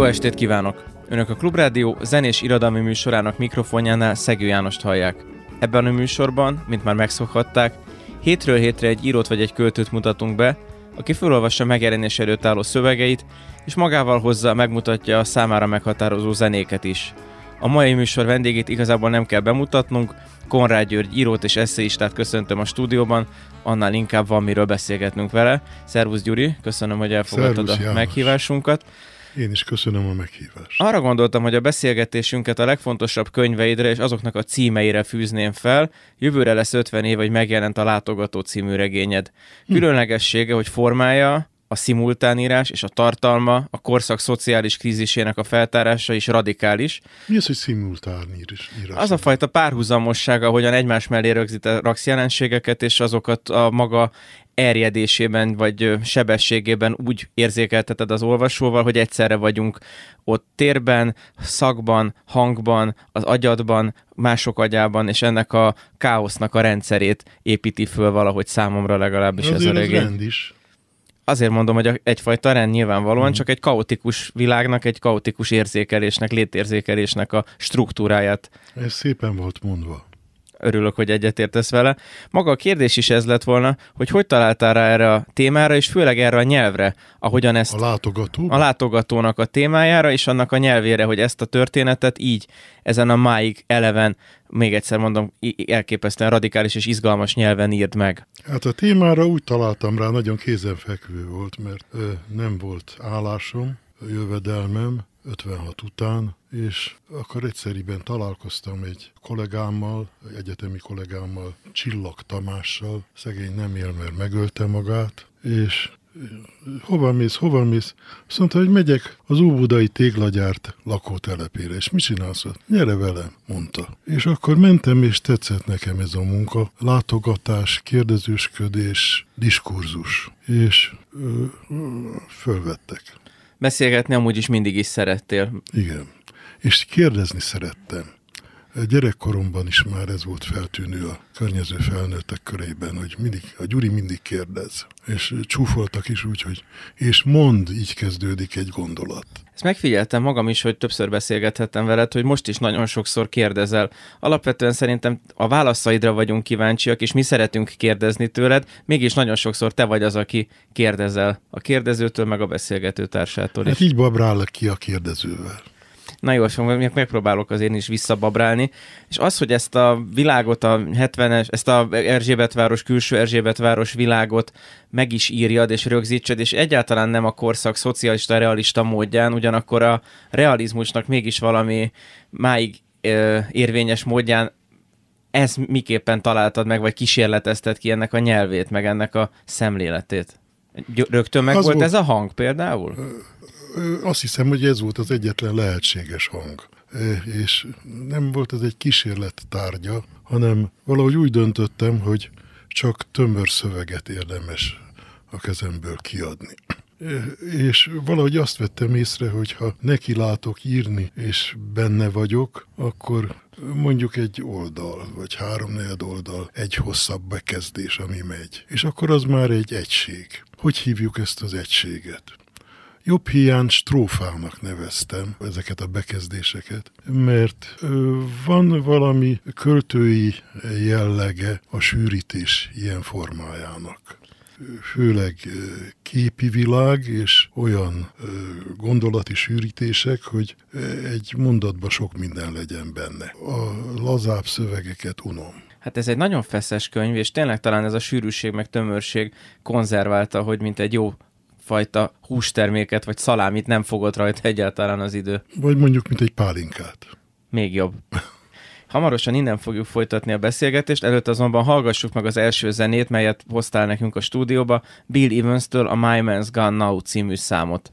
Jó estét kívánok! Önök a Klubrádió zenés irodalmi műsorának mikrofonjánál Szegő Jánost hallják. Ebben a műsorban, mint már megszokhatták, hétről hétre egy írót vagy egy költőt mutatunk be, aki felolvassa megjelenés előtt álló szövegeit, és magával hozza, megmutatja a számára meghatározó zenéket is. A mai műsor vendégét igazából nem kell bemutatnunk, Konrád György írót és eszéistát köszöntöm a stúdióban, annál inkább van miről beszélgetnünk vele. Szervusz Gyuri, köszönöm, hogy elfogadtad Szervusz, a János. meghívásunkat. Én is köszönöm a meghívást. Arra gondoltam, hogy a beszélgetésünket a legfontosabb könyveidre és azoknak a címeire fűzném fel. Jövőre lesz 50 év, hogy megjelent a Látogató című regényed. Különlegessége, hogy formája, a szimultánírás és a tartalma, a korszak szociális krízisének a feltárása is radikális. Mi az, hogy szimultán írás? Az a fajta párhuzamossága, ahogyan egymás mellé rögzít raksz jelenségeket, és azokat a maga erjedésében vagy sebességében úgy érzékelteted az olvasóval, hogy egyszerre vagyunk ott térben, szakban, hangban, az agyadban, mások agyában, és ennek a káosznak a rendszerét építi föl valahogy számomra legalábbis ez a Azért ez regény. rend is. Azért mondom, hogy egyfajta rend nyilvánvalóan, Mhm. csak egy kaotikus világnak, egy kaotikus érzékelésnek, létérzékelésnek a struktúráját Ez szépen volt mondva. Örülök, hogy egyetértesz vele. Maga a kérdés is ez lett volna, hogy hogy találtál rá erre a témára, és főleg erre a nyelvre, ahogyan ezt A látogató. a látogatónak a témájára, és annak a nyelvére, hogy ezt a történetet így, ezen a máig eleven, még egyszer mondom, elképesztően radikális és izgalmas nyelven írd meg. Hát a témára úgy találtam rá, nagyon kézenfekvő volt, mert ö, nem volt állásom, jövedelmem 56 után, és akkor egyszeriben találkoztam egy kollégámmal, egy egyetemi kollégámmal, Csillag Tamással, szegény nem él, mert megölte magát, és ö, hova mész, hova mész? Azt mondta, hogy megyek az Óbudai téglagyárt lakótelepére, és mit csinálsz? Gyere velem, mondta. És akkor mentem, és tetszett nekem ez a munka. Látogatás, kérdezősködés, diskurzus. És ö, ö, fölvettek. Beszélgetni amúgy is mindig is szerettél. Igen. És kérdezni szerettem. Gyerekkoromban is már ez volt feltűnő a környező felnőttek körében, hogy mindig, a Gyuri mindig kérdez. És csúfoltak is úgy, hogy és mond, így kezdődik egy gondolat. Ezt megfigyeltem magam is, hogy többször beszélgethettem veled, hogy most is nagyon sokszor kérdezel. Alapvetően szerintem a válaszaidra vagyunk kíváncsiak, és mi szeretünk kérdezni tőled, mégis nagyon sokszor te vagy az, aki kérdezel a kérdezőtől, meg a beszélgető társától is. Hát így babrál ki a kérdezővel. Na jó, szóval még megpróbálok az én is visszababrálni. És az, hogy ezt a világot, a 70-es, ezt a Erzsébetváros, külső Erzsébetváros világot meg is írjad és rögzítsed, és egyáltalán nem a korszak szocialista, realista módján, ugyanakkor a realizmusnak mégis valami máig ö, érvényes módján ez miképpen találtad meg, vagy kísérletezted ki ennek a nyelvét, meg ennek a szemléletét? Rögtön meg Az volt, volt- ez a hang például? Azt hiszem, hogy ez volt az egyetlen lehetséges hang. És nem volt ez egy kísérlet tárgya, hanem valahogy úgy döntöttem, hogy csak tömör szöveget érdemes a kezemből kiadni. És valahogy azt vettem észre, hogy ha neki látok írni, és benne vagyok, akkor mondjuk egy oldal, vagy háromnegyed oldal, egy hosszabb bekezdés, ami megy. És akkor az már egy egység. Hogy hívjuk ezt az egységet? Jobb hiány strófának neveztem ezeket a bekezdéseket, mert van valami költői jellege a sűrítés ilyen formájának. Főleg képi világ és olyan gondolati sűrítések, hogy egy mondatban sok minden legyen benne. A lazább szövegeket unom. Hát ez egy nagyon feszes könyv, és tényleg talán ez a sűrűség meg tömörség konzerválta, hogy mint egy jó fajta hústerméket vagy szalámit nem fogott rajta egyáltalán az idő. Vagy mondjuk, mint egy pálinkát. Még jobb. Hamarosan innen fogjuk folytatni a beszélgetést, előtt azonban hallgassuk meg az első zenét, melyet hoztál nekünk a stúdióba, Bill Evans-től a My Man's Gone Now című számot.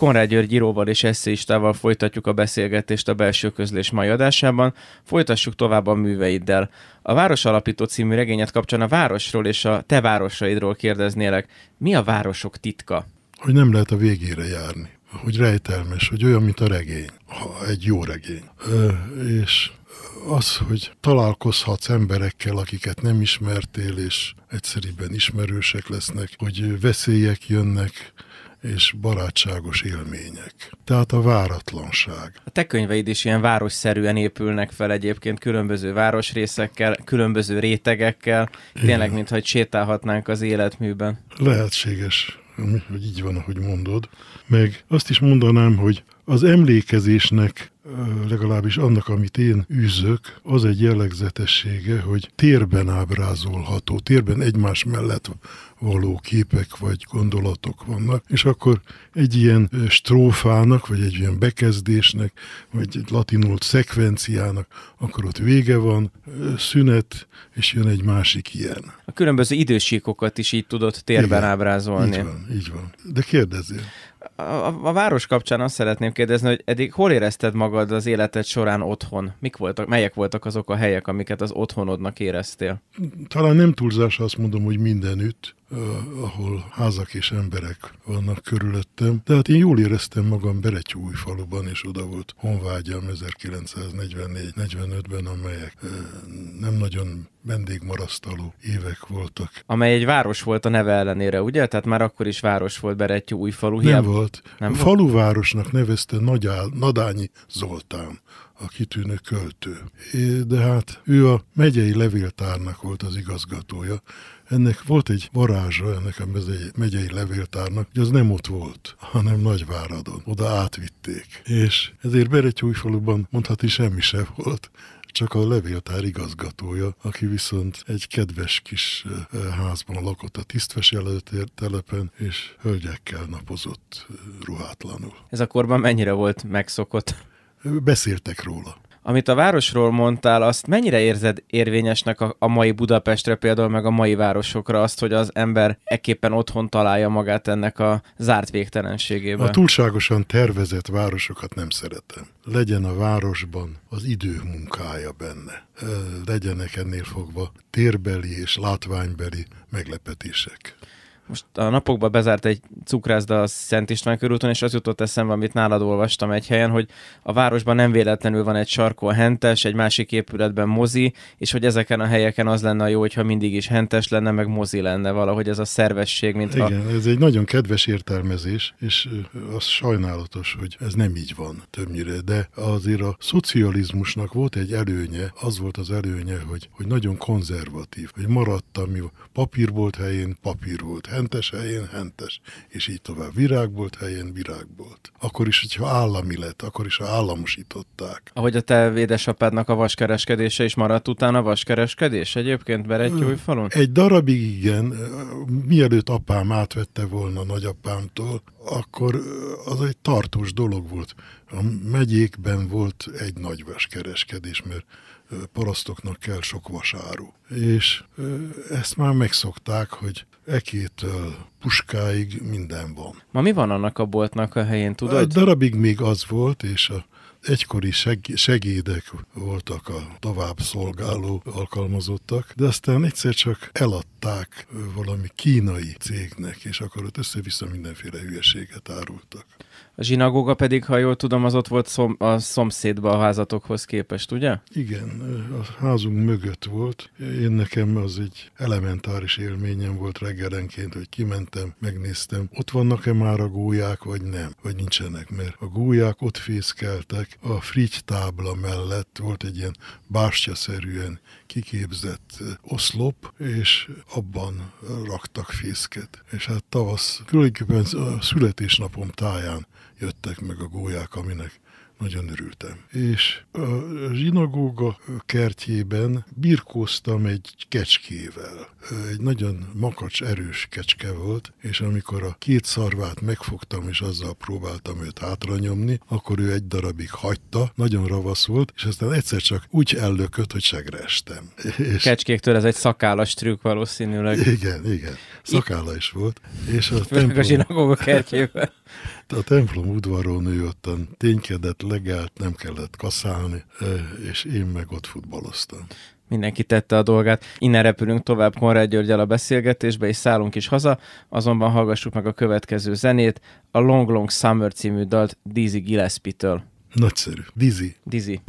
Konrád György íróval és eszéistával folytatjuk a beszélgetést a belső közlés mai adásában. Folytassuk tovább a műveiddel. A Város Alapító című regényet kapcsán a városról és a te városaidról kérdeznélek. Mi a városok titka? Hogy nem lehet a végére járni. Hogy rejtelmes, hogy olyan, mint a regény. Ha egy jó regény. Ö, és az, hogy találkozhatsz emberekkel, akiket nem ismertél, és egyszerűen ismerősek lesznek, hogy veszélyek jönnek, és barátságos élmények. Tehát a váratlanság. A te könyveid is ilyen városszerűen épülnek fel egyébként különböző városrészekkel, különböző rétegekkel, tényleg, mintha sétálhatnánk az életműben. Lehetséges, hogy így van, ahogy mondod. Meg azt is mondanám, hogy az emlékezésnek legalábbis annak, amit én űzök, az egy jellegzetessége, hogy térben ábrázolható, térben egymás mellett való képek vagy gondolatok vannak, és akkor egy ilyen strófának, vagy egy ilyen bekezdésnek, vagy egy latinult szekvenciának, akkor ott vége van, szünet, és jön egy másik ilyen. A különböző idősíkokat is így tudod térben Igen, ábrázolni. Így van, így van. De kérdezzél a, a város kapcsán azt szeretném kérdezni, hogy eddig hol érezted magad az életed során otthon? Mik voltak, melyek voltak azok a helyek, amiket az otthonodnak éreztél? Talán nem túlzás azt mondom, hogy mindenütt, ahol házak és emberek vannak körülöttem. De hát én jól éreztem magam faluban, és oda volt honvágyam 1944-45-ben, amelyek nem nagyon vendégmarasztaló évek voltak. Amely egy város volt a neve ellenére, ugye? Tehát már akkor is város volt falu. Nem volt. Nem Faluvárosnak nevezte Nagyál, Nadányi Zoltán a kitűnő költő. De hát ő a megyei levéltárnak volt az igazgatója, ennek volt egy varázsa, ennek a megyei levéltárnak, hogy az nem ott volt, hanem Nagyváradon. Oda átvitték. És ezért Beretyújfaluban mondhatni semmi sem volt csak a levéltár igazgatója, aki viszont egy kedves kis házban lakott a telepen, és hölgyekkel napozott ruhátlanul. Ez a korban mennyire volt megszokott? Beszéltek róla. Amit a városról mondtál, azt mennyire érzed érvényesnek a, a mai Budapestre például, meg a mai városokra azt, hogy az ember ekképpen otthon találja magát ennek a zárt végtelenségében? A túlságosan tervezett városokat nem szeretem. Legyen a városban az idő munkája benne. Legyenek ennél fogva térbeli és látványbeli meglepetések. Most a napokban bezárt egy cukrászda a Szent István körúton, és az jutott eszembe, amit nálad olvastam egy helyen, hogy a városban nem véletlenül van egy sarkó hentes, egy másik épületben mozi, és hogy ezeken a helyeken az lenne a jó, hogyha mindig is hentes lenne, meg mozi lenne valahogy ez a szervesség, mint Igen, ha... ez egy nagyon kedves értelmezés, és az sajnálatos, hogy ez nem így van többnyire, de azért a szocializmusnak volt egy előnye, az volt az előnye, hogy, hogy nagyon konzervatív, hogy maradt, ami papírbolt helyén papír volt, hentes helyén hentes, és így tovább. Virágbolt helyén virágbolt. Akkor is, hogyha állami lett, akkor is, ha államosították. Ahogy a te édesapádnak a vaskereskedése is maradt utána vaskereskedés egyébként falun? Egy darabig igen, mielőtt apám átvette volna nagyapámtól, akkor az egy tartós dolog volt. A megyékben volt egy nagy vaskereskedés, mert parasztoknak kell sok vasáru. És ezt már megszokták, hogy ekétől puskáig minden van. Ma mi van annak a boltnak a helyén, tudod? Egy darabig még az volt, és a egykori seg- segédek voltak a tovább szolgáló alkalmazottak, de aztán egyszer csak eladták valami kínai cégnek, és akkor ott össze-vissza mindenféle hülyeséget árultak. A zsinagóga pedig, ha jól tudom, az ott volt szom, a szomszédba a házatokhoz képest, ugye? Igen, a házunk mögött volt. Én nekem az egy elementáris élményem volt reggelenként, hogy kimentem, megnéztem, ott vannak-e már a gólyák, vagy nem, vagy nincsenek, mert a gólyák ott fészkeltek, a frigy tábla mellett volt egy ilyen bástyaszerűen kiképzett oszlop, és abban raktak fészket. És hát tavasz, tulajdonképpen a születésnapom táján jöttek meg a gólyák, aminek nagyon örültem. És a zsinagóga kertjében birkóztam egy kecskével. Egy nagyon makacs, erős kecske volt, és amikor a két szarvát megfogtam, és azzal próbáltam őt hátranyomni, akkor ő egy darabig hagyta, nagyon ravasz volt, és aztán egyszer csak úgy ellökött, hogy segre estem. És... Kecskéktől ez egy szakállas trükk valószínűleg. Igen, igen. Szakála is volt. És a, templom... a zsinagóga kertjében. A templom udvaron ő ottan ténykedett, legált, nem kellett kaszálni, és én meg ott futballoztam. Mindenki tette a dolgát. Innen repülünk tovább Konrád Györgyel a beszélgetésbe, és szállunk is haza, azonban hallgassuk meg a következő zenét, a Long Long Summer című dalt Dizzy Gillespie-től. Nagyszerű. Dizzy. Dizzy.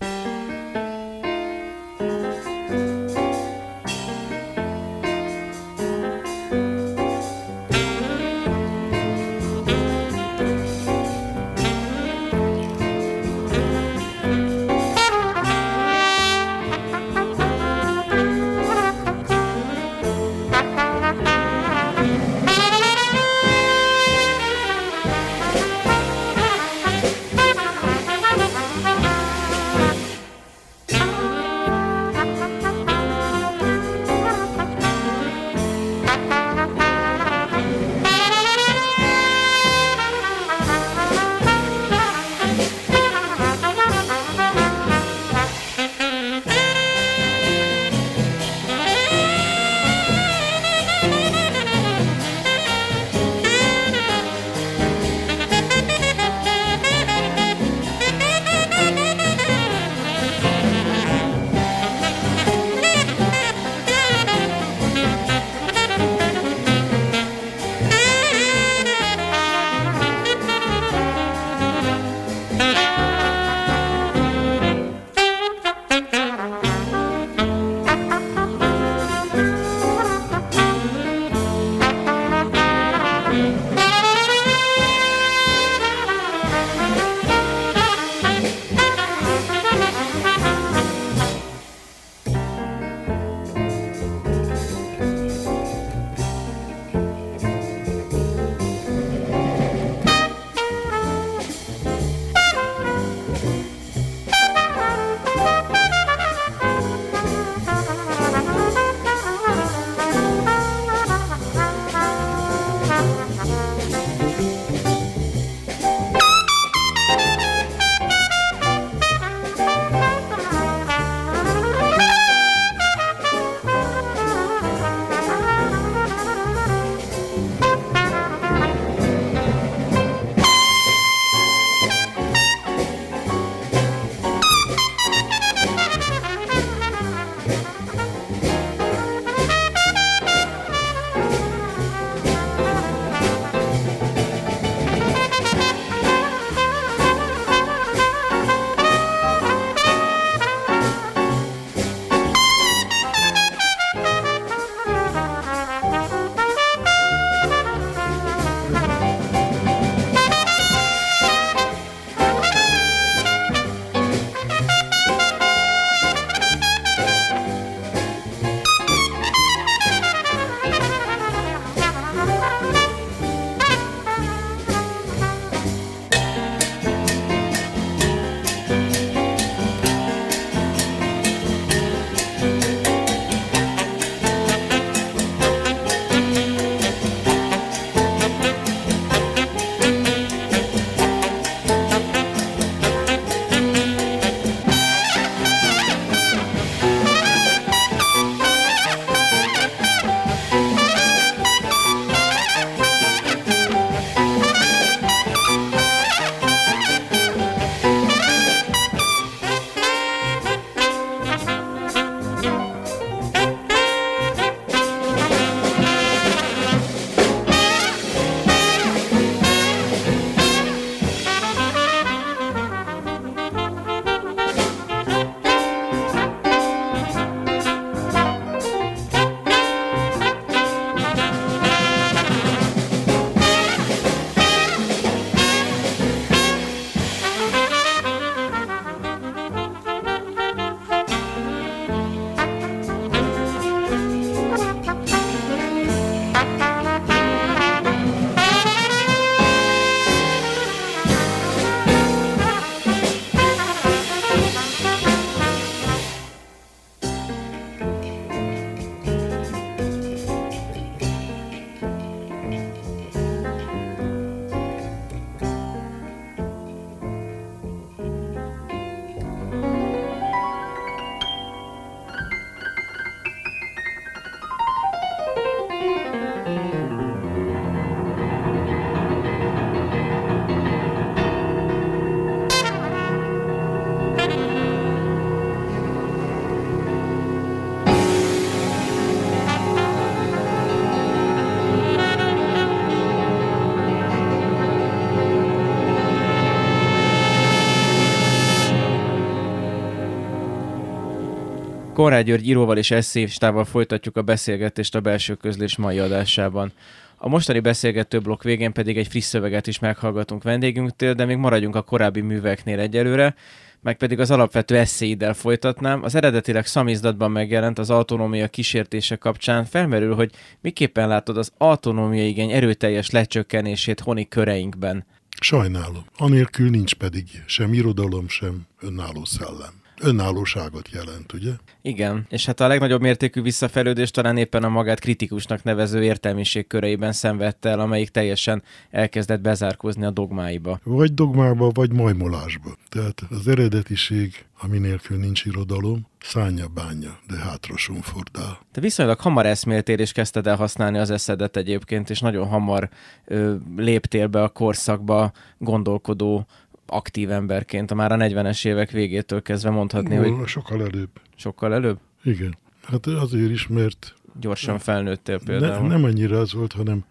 Konrád György íróval és eszéistával folytatjuk a beszélgetést a belső közlés mai adásában. A mostani beszélgető blokk végén pedig egy friss szöveget is meghallgatunk vendégünktől, de még maradjunk a korábbi műveknél egyelőre, meg pedig az alapvető eszéiddel folytatnám. Az eredetileg szamizdatban megjelent az autonómia kísértése kapcsán felmerül, hogy miképpen látod az autonómia igény erőteljes lecsökkenését honi köreinkben. Sajnálom. Anélkül nincs pedig sem irodalom, sem önálló szellem önállóságot jelent, ugye? Igen, és hát a legnagyobb mértékű visszafejlődés talán éppen a magát kritikusnak nevező értelmiség köreiben szenvedte el, amelyik teljesen elkezdett bezárkózni a dogmáiba. Vagy dogmába, vagy majmolásba. Tehát az eredetiség, ami nélkül nincs irodalom, szánya bánja, de hátra somfordál. Te viszonylag hamar eszméltél és kezdted el használni az eszedet egyébként, és nagyon hamar ö, léptél be a korszakba gondolkodó aktív emberként, a már a 40-es évek végétől kezdve mondhatni, Ó, hogy... Sokkal előbb. Sokkal előbb? Igen. Hát azért is, mert... Gyorsan felnőttél például. Ne, nem annyira az volt, hanem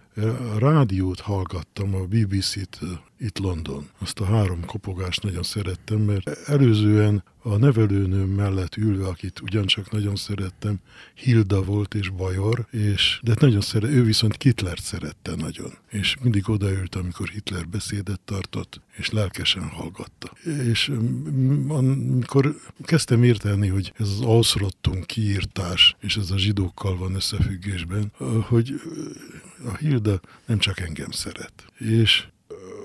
a rádiót hallgattam, a BBC-t itt London. Azt a három kopogást nagyon szerettem, mert előzően a nevelőnőm mellett ülve, akit ugyancsak nagyon szerettem, Hilda volt és Bajor, és, de nagyon szeret, ő viszont Hitlert szerette nagyon. És mindig odaült, amikor Hitler beszédet tartott, és lelkesen hallgatta. És mm, amikor kezdtem érteni, hogy ez az Ausrottung kiírtás, és ez a zsidókkal van összefüggésben, hogy a Hilda nem csak engem szeret. És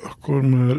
akkor már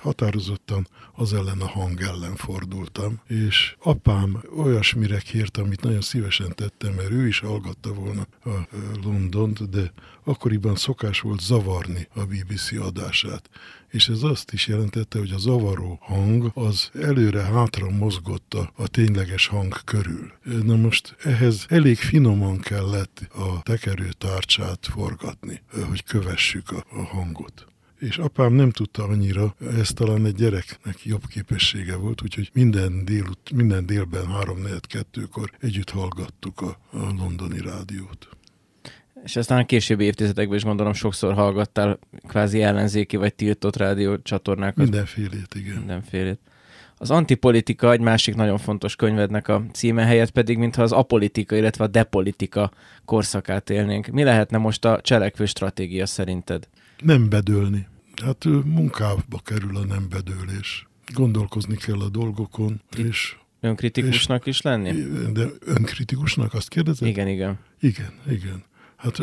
határozottan az ellen a hang ellen fordultam, és apám olyasmire kért, amit nagyon szívesen tettem, mert ő is hallgatta volna a Londont, de akkoriban szokás volt zavarni a BBC adását. És ez azt is jelentette, hogy a zavaró hang az előre-hátra mozgott a, a tényleges hang körül. Na most ehhez elég finoman kellett a tekerőtárcsát forgatni, hogy kövessük a, a hangot és apám nem tudta annyira, ez talán egy gyereknek jobb képessége volt, úgyhogy minden, dél, minden délben 3 4 kettőkor együtt hallgattuk a, a londoni rádiót. És aztán a későbbi évtizedekben is gondolom sokszor hallgattál kvázi ellenzéki vagy tiltott rádió csatornákat. Mindenfélét, igen. Mindenfélét. Az antipolitika egy másik nagyon fontos könyvednek a címe helyett pedig, mintha az apolitika, illetve a depolitika korszakát élnénk. Mi lehetne most a cselekvő stratégia szerinted? Nem bedőlni. Hát munkába kerül a nem bedőlés. Gondolkozni kell a dolgokon, és... Önkritikusnak és, is lenni? De önkritikusnak, azt kérdezed? Igen, igen. Igen, igen. Hát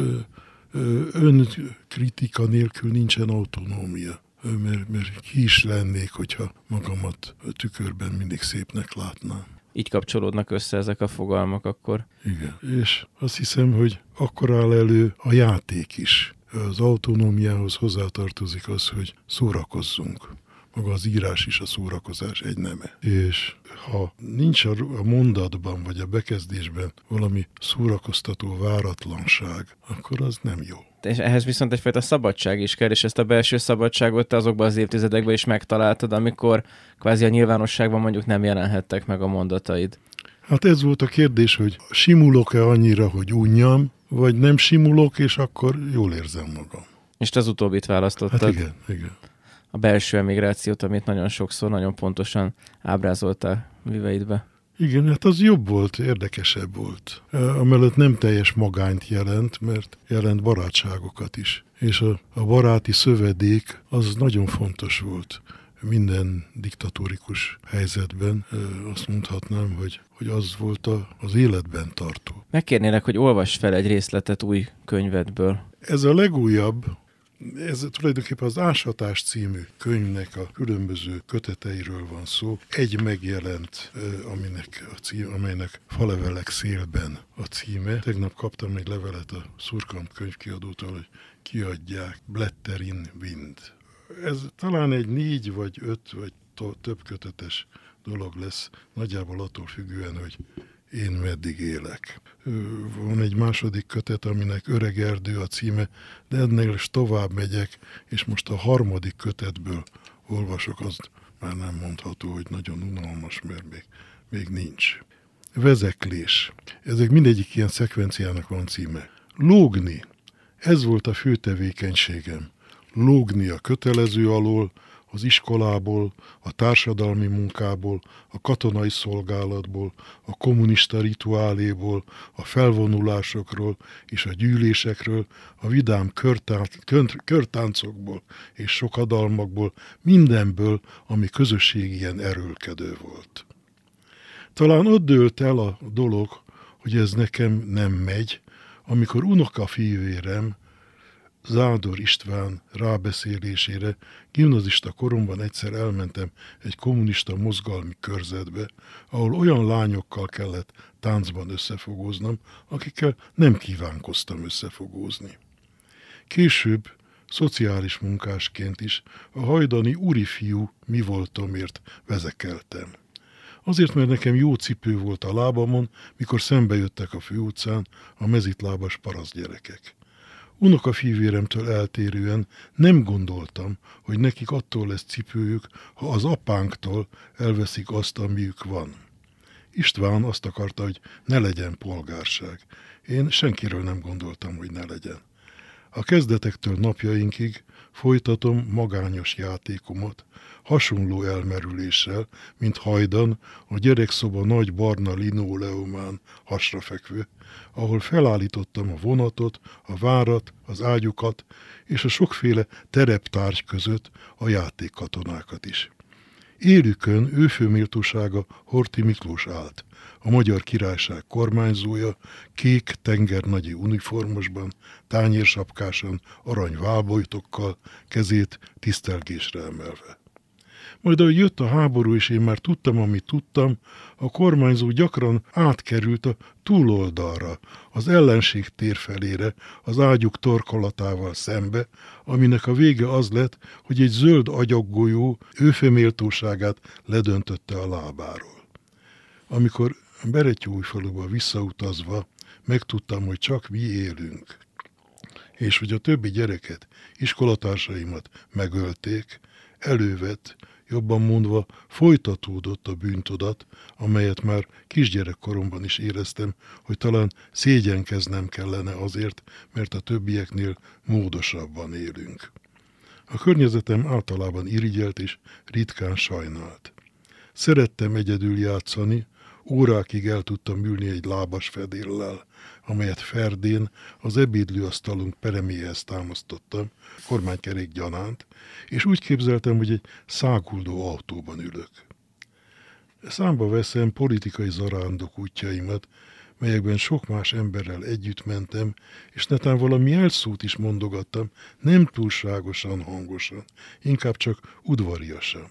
önkritika nélkül nincsen autonómia. Mert, mert ki is lennék, hogyha magamat a tükörben mindig szépnek látnám. Így kapcsolódnak össze ezek a fogalmak akkor. Igen, és azt hiszem, hogy akkor áll elő a játék is az autonómiához hozzátartozik az, hogy szórakozzunk. Maga az írás is a szórakozás egy neme. És ha nincs a mondatban vagy a bekezdésben valami szórakoztató váratlanság, akkor az nem jó. És ehhez viszont egyfajta szabadság is kell, és ezt a belső szabadságot te azokban az évtizedekben is megtaláltad, amikor kvázi a nyilvánosságban mondjuk nem jelenhettek meg a mondataid. Hát ez volt a kérdés, hogy simulok-e annyira, hogy unjam, vagy nem simulok, és akkor jól érzem magam. És te az utóbbit választottad. Hát igen, igen. A belső emigrációt, amit nagyon sokszor, nagyon pontosan ábrázoltál műveidbe. Igen, hát az jobb volt, érdekesebb volt. Amellett nem teljes magányt jelent, mert jelent barátságokat is. És a, a baráti szövedék az nagyon fontos volt minden diktatórikus helyzetben azt mondhatnám, hogy, hogy az volt a, az életben tartó. Megkérnélek, hogy olvass fel egy részletet új könyvedből. Ez a legújabb, ez tulajdonképpen az Ásatás című könyvnek a különböző köteteiről van szó. Egy megjelent, aminek a cím, amelynek Falevelek szélben a címe. Tegnap kaptam egy levelet a Szurkamp könyvkiadótól, hogy kiadják Blätter in Wind ez talán egy négy vagy öt vagy több kötetes dolog lesz, nagyjából attól függően, hogy én meddig élek. Van egy második kötet, aminek Öreg Erdő a címe, de ennél is tovább megyek, és most a harmadik kötetből olvasok, azt már nem mondható, hogy nagyon unalmas, mert még, még nincs. Vezeklés. Ezek mindegyik ilyen szekvenciának van címe. Lógni. Ez volt a fő tevékenységem lógni a kötelező alól, az iskolából, a társadalmi munkából, a katonai szolgálatból, a kommunista rituáléból, a felvonulásokról és a gyűlésekről, a vidám körtáncokból és sokadalmakból, mindenből, ami közösség ilyen erőlkedő volt. Talán ott dőlt el a dolog, hogy ez nekem nem megy, amikor unoka fivérem, Zádor István rábeszélésére gimnazista koromban egyszer elmentem egy kommunista mozgalmi körzetbe, ahol olyan lányokkal kellett táncban összefogóznom, akikkel nem kívánkoztam összefogózni. Később szociális munkásként is a hajdani fiú mi voltomért vezekeltem. Azért, mert nekem jó cipő volt a lábamon, mikor szembe jöttek a főutcán a mezitlábas parasztgyerekek. Unoka fivéremtől eltérően nem gondoltam, hogy nekik attól lesz cipőjük, ha az apánktól elveszik azt, amiük van. István azt akarta, hogy ne legyen polgárság. Én senkiről nem gondoltam, hogy ne legyen. A kezdetektől napjainkig folytatom magányos játékomat, hasonló elmerüléssel, mint hajdan a gyerekszoba nagy barna linoleumán hasrafekvő, ahol felállítottam a vonatot, a várat, az ágyukat és a sokféle tereptárgy között a játékkatonákat is. Élükön őfőméltósága Horti Miklós állt, a Magyar Királyság kormányzója, kék tengernagyi uniformosban, tányérsapkásan, arany válbojtokkal, kezét tisztelgésre emelve. Majd ahogy jött a háború, és én már tudtam, amit tudtam, a kormányzó gyakran átkerült a túloldalra, az ellenség tér felére, az ágyuk torkolatával szembe, aminek a vége az lett, hogy egy zöld agyaggolyó őfeméltóságát ledöntötte a lábáról. Amikor Beretyújfaluba visszautazva megtudtam, hogy csak mi élünk, és hogy a többi gyereket, iskolatársaimat megölték, elővett, jobban mondva folytatódott a bűntudat, amelyet már kisgyerekkoromban is éreztem, hogy talán szégyenkeznem kellene azért, mert a többieknél módosabban élünk. A környezetem általában irigyelt és ritkán sajnált. Szerettem egyedül játszani, órákig el tudtam ülni egy lábas fedéllel, amelyet Ferdén az ebédlőasztalunk pereméhez támasztottam, kormánykerék gyanánt, és úgy képzeltem, hogy egy száguldó autóban ülök. Számba veszem politikai zarándok útjaimat, melyekben sok más emberrel együtt mentem, és netán valami elszót is mondogattam, nem túlságosan hangosan, inkább csak udvariasan.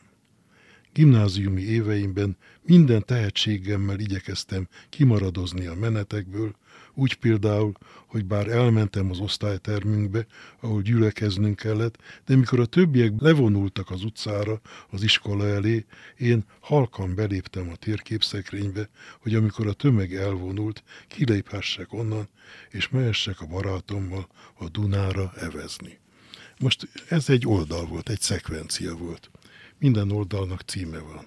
Gimnáziumi éveimben minden tehetségemmel igyekeztem kimaradozni a menetekből, úgy például, hogy bár elmentem az osztálytermünkbe, ahol gyülekeznünk kellett, de mikor a többiek levonultak az utcára, az iskola elé, én halkan beléptem a térképszekrénybe, hogy amikor a tömeg elvonult, kiléphessek onnan, és mehessek a barátommal a Dunára evezni. Most ez egy oldal volt, egy szekvencia volt. Minden oldalnak címe van.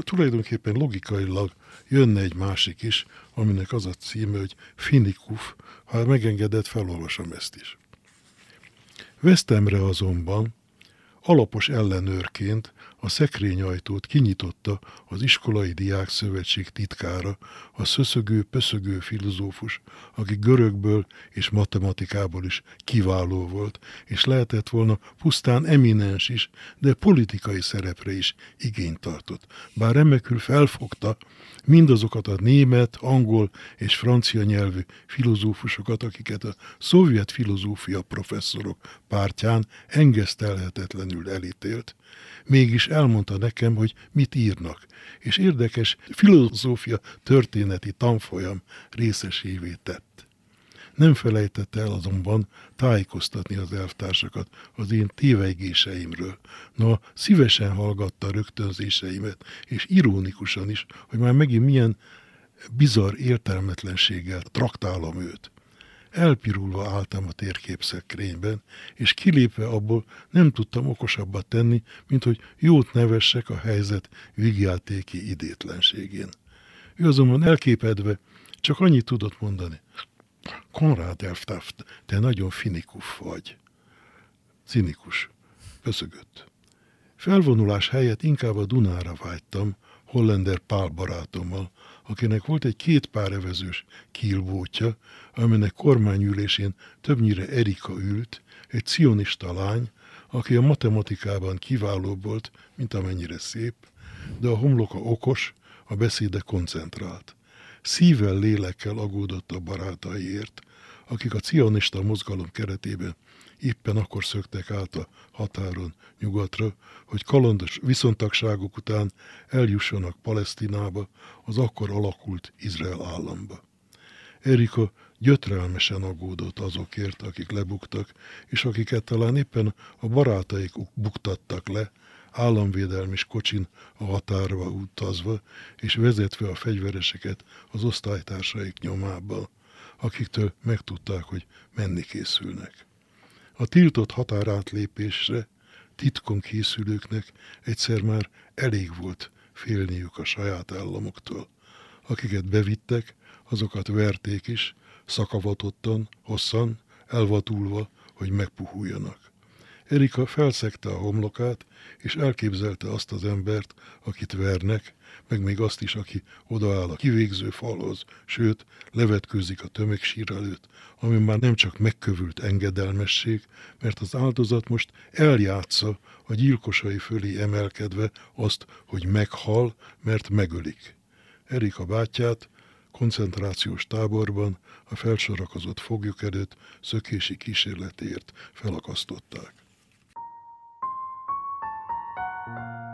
Tulajdonképpen logikailag jönne egy másik is, aminek az a címe, hogy Finikuf, ha megengedett, felolvasom ezt is. Vesztemre azonban alapos ellenőrként a szekrényajtót kinyitotta az iskolai diák szövetség titkára, a szöszögő, pöszögő filozófus, aki görögből és matematikából is kiváló volt, és lehetett volna pusztán eminens is, de politikai szerepre is igényt tartott. Bár remekül felfogta mindazokat a német, angol és francia nyelvű filozófusokat, akiket a szovjet filozófia professzorok pártján engesztelhetetlenül elítélt, mégis elmondta nekem, hogy mit írnak, és érdekes filozófia történeti tanfolyam részesévé tett. Nem felejtette el azonban tájékoztatni az elvtársakat az én tévegéseimről. No, szívesen hallgatta rögtönzéseimet, és ironikusan is, hogy már megint milyen bizarr értelmetlenséggel traktálom őt. Elpirulva álltam a térképszekrényben, és kilépve abból nem tudtam okosabbat tenni, mint hogy jót nevessek a helyzet vigyátéki idétlenségén. Ő azonban elképedve csak annyit tudott mondani. Konrád Elftaft, te nagyon finikuf vagy. Cinikus. Köszögött. Felvonulás helyett inkább a Dunára vágytam, Hollander Pál barátommal, akinek volt egy két pár evezős kílbótja, aminek kormányülésén többnyire Erika ült, egy cionista lány, aki a matematikában kiválóbb volt, mint amennyire szép, de a homloka okos, a beszéde koncentrált. Szívvel, lélekkel agódott a barátaiért, akik a cionista mozgalom keretében éppen akkor szöktek át a határon nyugatra, hogy kalandos viszontagságok után eljussanak Palesztinába, az akkor alakult Izrael államba. Erika gyötrelmesen aggódott azokért, akik lebuktak, és akiket talán éppen a barátaik buktattak le, államvédelmis kocsin a határba utazva, és vezetve a fegyvereseket az osztálytársaik nyomába, akiktől megtudták, hogy menni készülnek. A tiltott határátlépésre titkon készülőknek egyszer már elég volt félniük a saját államoktól. Akiket bevittek, azokat verték is, szakavatottan, hosszan, elvatulva, hogy megpuhuljanak. Erika felszegte a homlokát, és elképzelte azt az embert, akit vernek, meg még azt is, aki odaáll a kivégző falhoz, sőt, levetkőzik a tömegsír előtt, ami már nem csak megkövült engedelmesség, mert az áldozat most eljátsza a gyilkosai fölé emelkedve azt, hogy meghal, mert megölik. Erika bátyját koncentrációs táborban a felsorakozott foglyok előtt szökési kísérletért felakasztották. Thank you.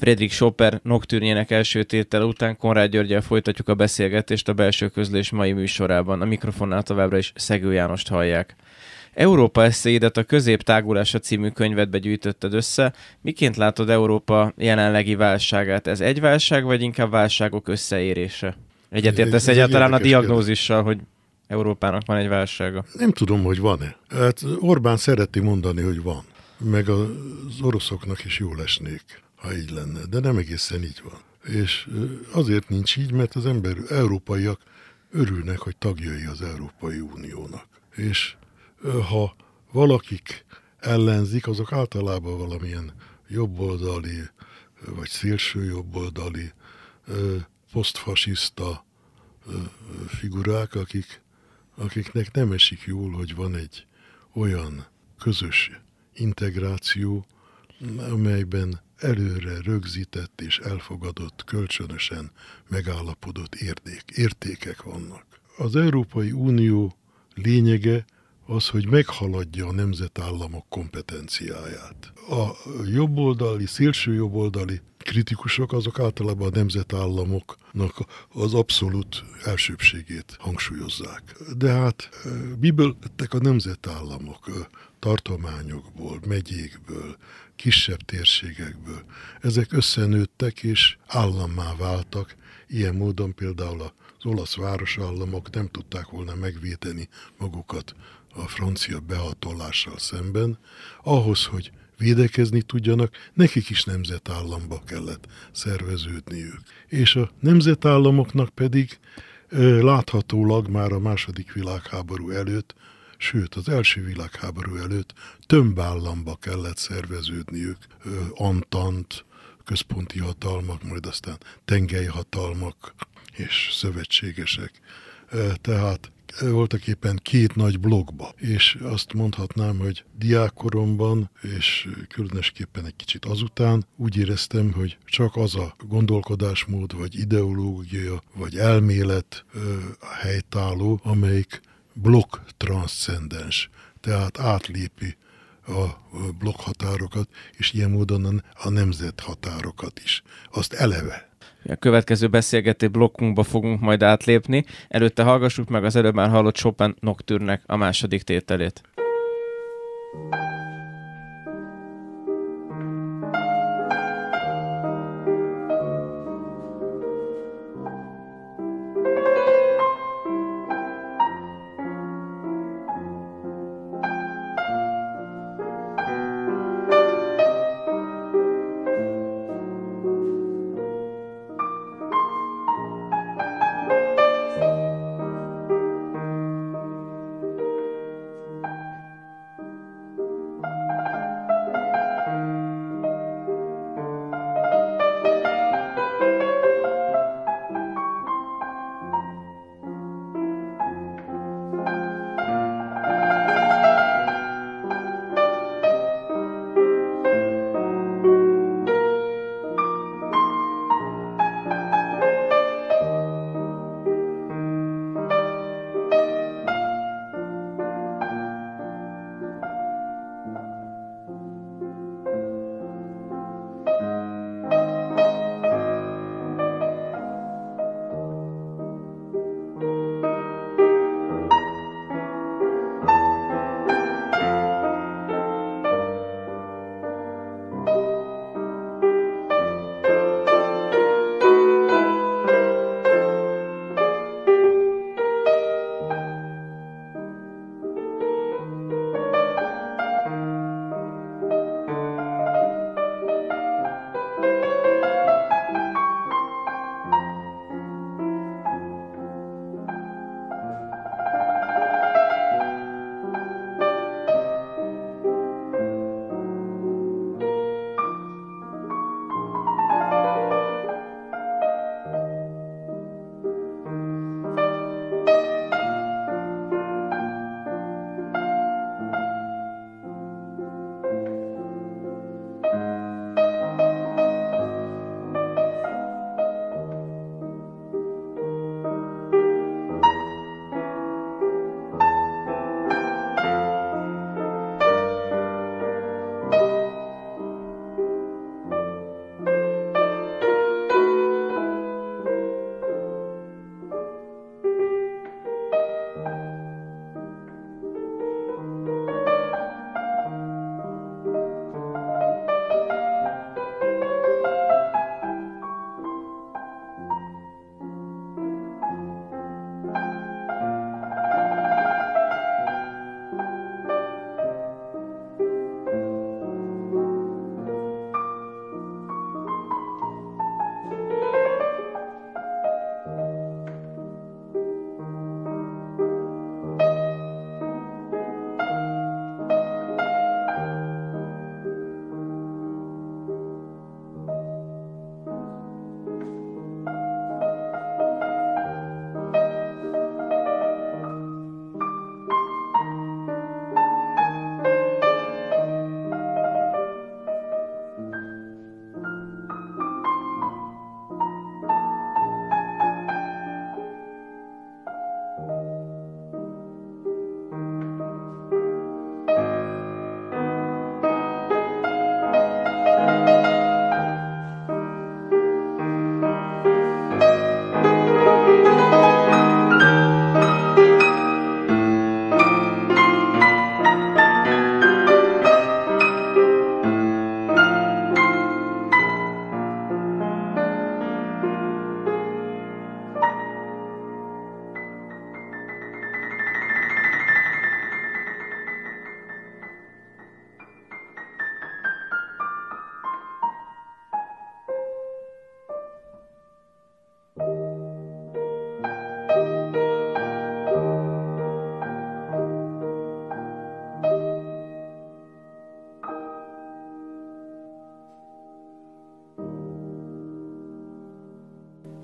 Friedrich Chopin noktűrjének első tétel után Konrád Györgyel folytatjuk a beszélgetést a belső közlés mai műsorában. A mikrofonnál továbbra is Szegő Jánost hallják. Európa eszéidet a Középtágulása című könyvedbe gyűjtötted össze. Miként látod Európa jelenlegi válságát? Ez egy válság, vagy inkább válságok összeérése? Egyetértesz egyáltalán a diagnózissal, hogy Európának van egy válsága? Nem tudom, hogy van-e. Hát Orbán szereti mondani, hogy van. Meg az oroszoknak is jól esnék, ha így lenne. De nem egészen így van. És azért nincs így, mert az ember, európaiak örülnek, hogy tagjai az Európai Uniónak. És ha valakik ellenzik, azok általában valamilyen jobboldali, vagy szélső jobboldali, posztfasiszta figurák, akik, akiknek nem esik jól, hogy van egy olyan közös integráció, amelyben előre rögzített és elfogadott, kölcsönösen megállapodott érték, értékek vannak. Az Európai Unió lényege az, hogy meghaladja a nemzetállamok kompetenciáját. A jobboldali, szélső jobboldali kritikusok azok általában a nemzetállamoknak az abszolút elsőbségét hangsúlyozzák. De hát miből lettek a nemzetállamok? Tartományokból, megyékből, kisebb térségekből. Ezek összenőttek és állammá váltak, ilyen módon például az olasz városállamok nem tudták volna megvédeni magukat a francia behatolással szemben, ahhoz, hogy védekezni tudjanak, nekik is nemzetállamba kellett szerveződniük. És a nemzetállamoknak pedig láthatólag már a második világháború előtt, sőt az első világháború előtt több államba kellett szerveződniük, Antant, központi hatalmak, majd aztán tengelyhatalmak és szövetségesek. Tehát voltak éppen két nagy blogba, és azt mondhatnám, hogy diákkoromban, és különösképpen egy kicsit azután úgy éreztem, hogy csak az a gondolkodásmód, vagy ideológia, vagy elmélet helytálló, amelyik blokk transzcendens, tehát átlépi a blokkhatárokat, és ilyen módon a nemzethatárokat is. Azt eleve a következő beszélgető blokkunkba fogunk majd átlépni. Előtte hallgassuk meg az előbb már hallott Chopin Nocturne a második tételét. thank you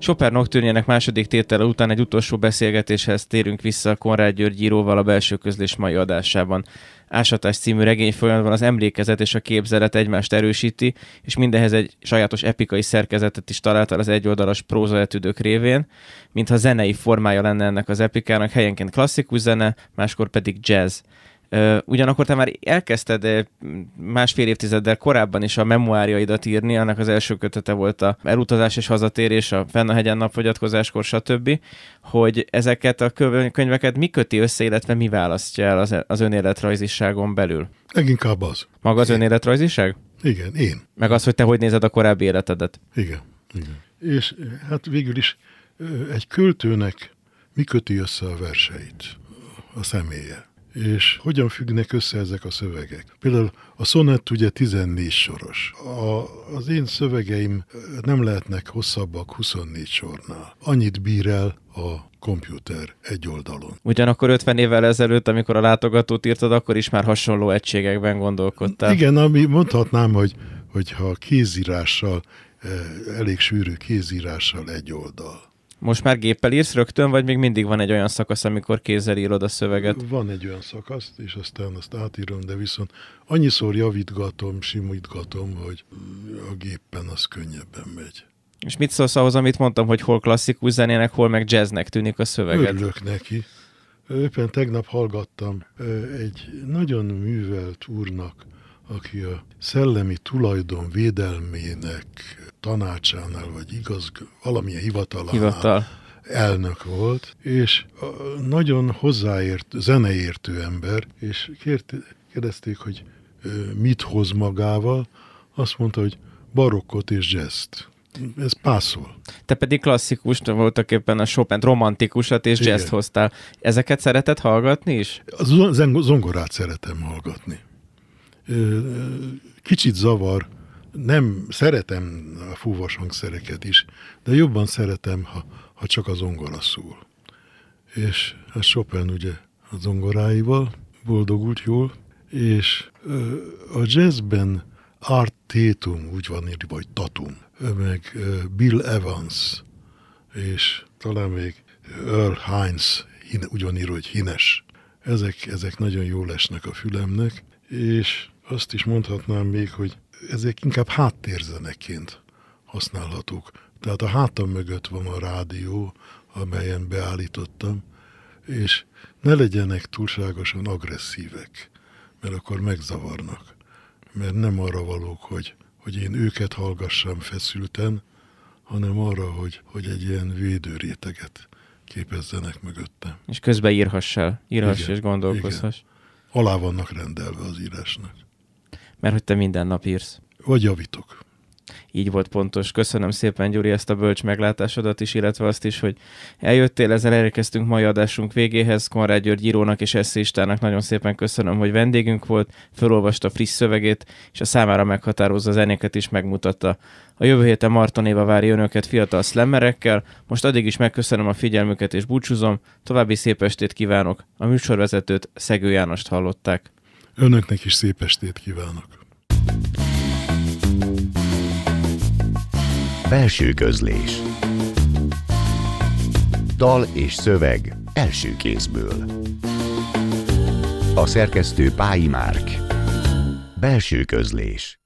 Chopin Nocturnének második tétele után egy utolsó beszélgetéshez térünk vissza Konrád György íróval a belső közlés mai adásában. Ásatás című regény folyamatban az emlékezet és a képzelet egymást erősíti, és mindenhez egy sajátos epikai szerkezetet is találtál az egyoldalas prózaetüdők révén, mintha zenei formája lenne ennek az epikának, helyenként klasszikus zene, máskor pedig jazz. Ugyanakkor te már elkezdted másfél évtizeddel korábban is a memoáriaidat írni, annak az első kötete volt a elutazás és hazatérés, a fenn a hegyen napfogyatkozáskor, stb., hogy ezeket a könyveket mi köti össze, illetve mi választja el az, az önéletrajziságon belül? Leginkább az. Maga az én. önéletrajziság? Igen, én. Meg az, hogy te hogy nézed a korábbi életedet? Igen, igen. És hát végül is egy költőnek mi köti össze a verseit? A személye és hogyan függnek össze ezek a szövegek. Például a szonett ugye 14 soros. A, az én szövegeim nem lehetnek hosszabbak 24 sornál. Annyit bír el a komputer egy oldalon. Ugyanakkor 50 évvel ezelőtt, amikor a látogatót írtad, akkor is már hasonló egységekben gondolkodtál. Igen, ami mondhatnám, hogy, hogy ha kézírással, eh, elég sűrű kézírással egy oldal most már géppel írsz rögtön, vagy még mindig van egy olyan szakasz, amikor kézzel írod a szöveget? Van egy olyan szakasz, és aztán azt átírom, de viszont annyiszor javítgatom, simítgatom, hogy a gépen az könnyebben megy. És mit szólsz ahhoz, amit mondtam, hogy hol klasszikus zenének, hol meg jazznek tűnik a szöveged? Örülök neki. Éppen tegnap hallgattam egy nagyon művelt úrnak, aki a szellemi tulajdon védelmének tanácsánál, vagy igaz, valamilyen hivatalánál Hivatal. elnök volt, és nagyon hozzáért, zeneértő ember, és kért, kérdezték, hogy mit hoz magával, azt mondta, hogy barokkot és jazzt. Ez pászol. Te pedig klasszikus voltak éppen a Chopin romantikusat és jazz hoztál. Ezeket szereted hallgatni is? A zongorát szeretem hallgatni. Kicsit zavar, nem szeretem a fúvas hangszereket is, de jobban szeretem, ha, ha csak az zongora szól. És a Chopin ugye a zongoráival boldogult jól, és a jazzben Art Tatum, úgy van írva, vagy Tatum, meg Bill Evans, és talán még Earl Hines, úgy van írva, hogy Hines. Ezek, ezek nagyon jól esnek a fülemnek, és azt is mondhatnám még, hogy ezek inkább háttérzeneként használhatók. Tehát a hátam mögött van a rádió, amelyen beállítottam, és ne legyenek túlságosan agresszívek, mert akkor megzavarnak. Mert nem arra valók, hogy, hogy én őket hallgassam feszülten, hanem arra, hogy, hogy egy ilyen védőréteget képezzenek mögöttem. És közben írhassál, írhass igen, és gondolkozhass. Igen. Alá vannak rendelve az írásnak mert hogy te minden nap írsz. Vagy javítok. Így volt pontos. Köszönöm szépen, Gyuri, ezt a bölcs meglátásodat is, illetve azt is, hogy eljöttél, ezzel elérkeztünk mai adásunk végéhez. Konrád György írónak és eszéistának nagyon szépen köszönöm, hogy vendégünk volt, felolvasta friss szövegét, és a számára meghatározza zenéket is megmutatta. A jövő héten Marton Éva várja önöket fiatal szlemmerekkel, most addig is megköszönöm a figyelmüket és búcsúzom, további szép estét kívánok. A műsorvezetőt Szegő Jánost hallották. Önöknek is szép estét kívánok! Belső közlés. Dal és szöveg első kézből. A szerkesztő Pályi Márk. Belső közlés